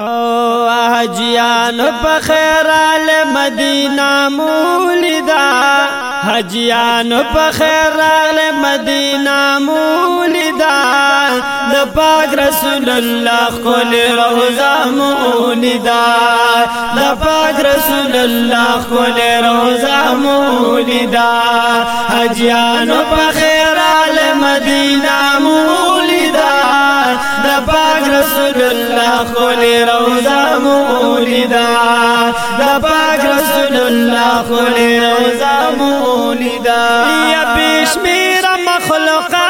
او حجیان په خیر ال مدینه مولیدا حجیان په خیر ال مدینه مولیدا د پاک رسول الله خل روزه مولیدا د پاک رسول الله خل روزه مولیدا حجیان په خیر ال مدینه دا دا پاک رسول الله خل روزا مولیدا یا پیش میرا مخلوقات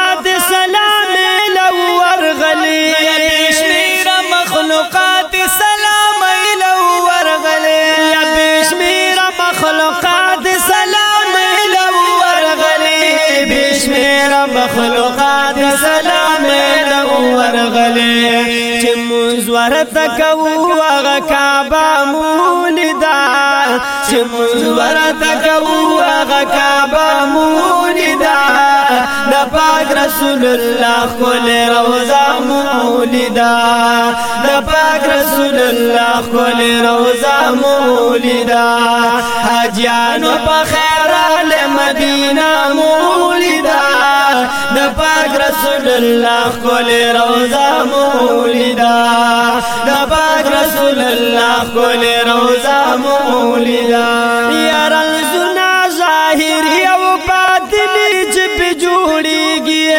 نسبت کوو هغه کعبه مولیدا چې موږ ورته کوو هغه کعبه مولیدا د پاک رسول الله خل روزه مولیدا د پاک رسول الله خل روزه مولیدا حاجیانو په خیر له مدینه مولیدا د پاک رسول الله خل روزه مولیدا رسول الله کول روزا مولیدا یا رنگنا ظاهر او باطن چې په جوړیږي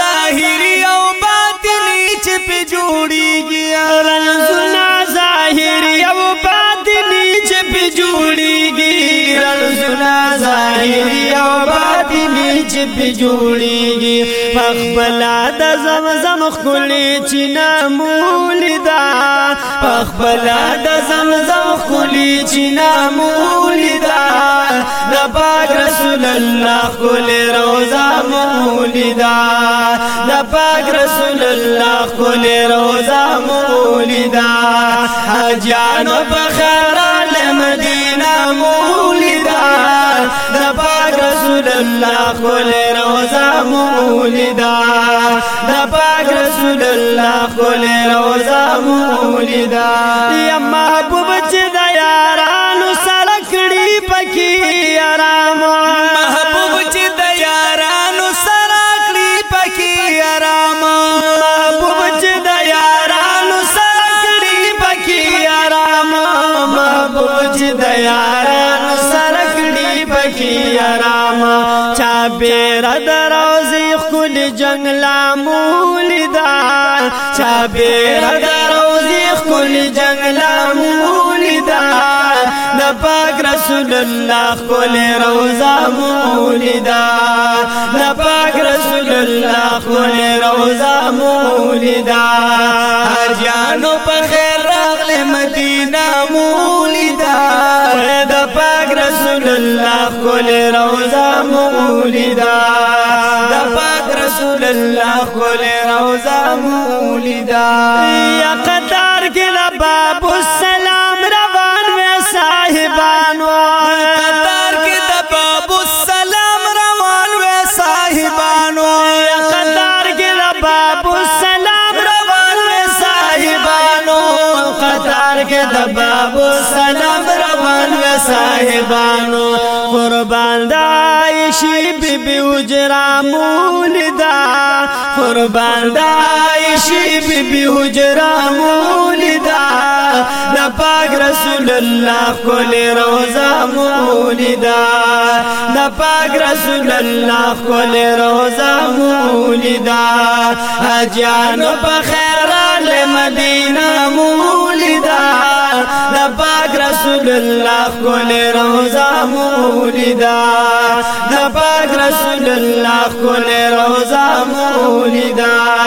ظاهر او باطن چې په جوړیږي رنگنا ظاهر او باطن چې په جوړیږي رنگنا ظاهر او مې جب جوړيږي خپل د زمزم خولي چې نامول دا خپل د زمزم خولي چې نامول دا د پاک رسول الله خول روزه مول دا د پاک رسول الله خول روزه مول دا حجانو بخیر المدینه مول دا د رسول الله خل روزا مولیدا دا پاک رسول الله خل روزا مولیدا زی خل جنگلا مولی دا چابیر دا روزی خل جنگلا مولی دا دا پاک رسول اللہ خل روزا مولی دا دا پاک رسول اللہ خل روزا مولی دا حجانو پا خیر راغل مدینہ مولی دا دا پاک رسول اللہ خل روزا مولی دا رسول الله ګل روزا مولیدا یا قطار کې لا باب السلام روان و صاحبانو قطار کې د باب السلام روان و صاحبانو یا قطار کې لا باب السلام روان و صاحبانو قطار کې د باب السلام صاحبانو قربان دایشی بی بی اجرا مولدا قربان دایشی بی بی اجرا مولدا دا پاک رسول الله کول روزا مولدا دا پاک رسول الله کول روزا مولدا اجانو په خیر مدینه مولدا رسول الله کول روزا مولیدا د پاک رسول الله کول روزا مولیدا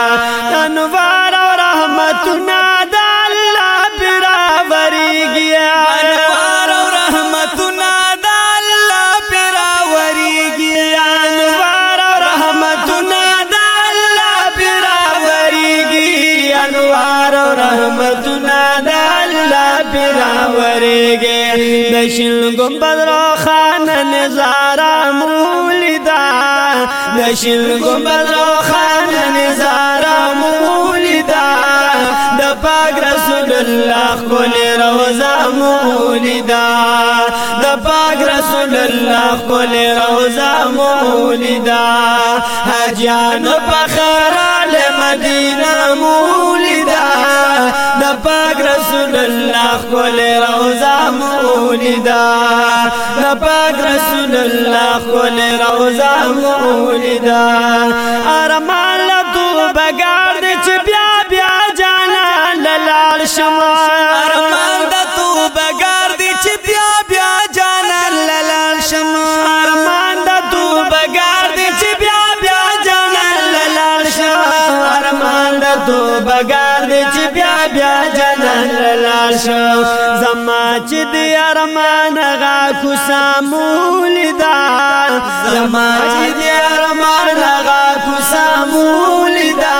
دشل گنبد را خان نزارا مولیدا دشل گنبد را خان نزارا مولیدا د پاک رسول الله کول روزا مولیدا د پاک رسول الله کول روزا مولیدا حجان پخرال مدینه مولیدا د پاک رسول الله کول روزا مولیدا د پاک رسول الله خپل روزه مولیدا پکار دی چې بیا بیا جنان لاش زما چې دی ارمان غا کو سامول دا زما چې دی ارمان غا کو سامول دا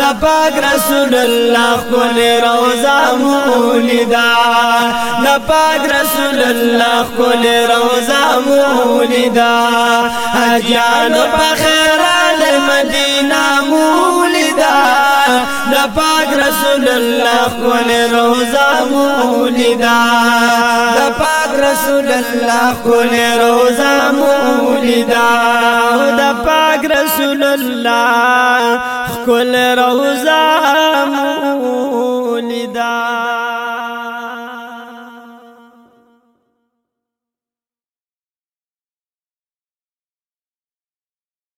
د پاک رسول الله کول روزا مولدا د پاک رسول الله کول روزا مولدا حجان په خیر مدینه د رسول الله خپل روزه مولیدا د رسول الله خپل روزه مولیدا د رسول الله خپل روزه